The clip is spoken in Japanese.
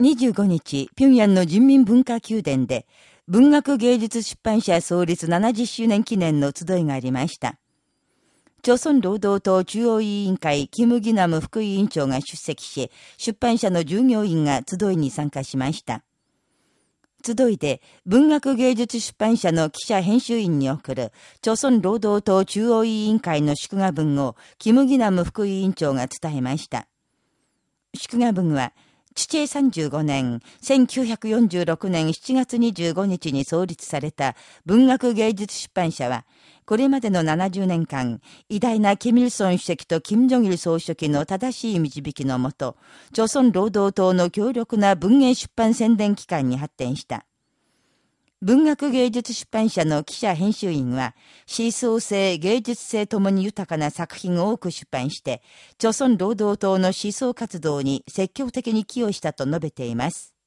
25日、平壌の人民文化宮殿で、文学芸術出版社創立70周年記念の集いがありました。朝鮮労働党中央委員会キム・ギナム副委員長が出席し、出版社の従業員が集いに参加しました。集いで文学芸術出版社の記者編集員に送る、朝鮮労働党中央委員会の祝賀文を、キム・ギナム副委員長が伝えました。祝賀文は、父英35年、1946年7月25日に創立された文学芸術出版社は、これまでの70年間、偉大なキミルソン主席とキム・ジョギル総書記の正しい導きのもと、朝鮮労働党の強力な文芸出版宣伝機関に発展した。文学芸術出版社の記者編集員は、思想性、芸術性ともに豊かな作品を多く出版して、朝鮮労働党の思想活動に積極的に寄与したと述べています。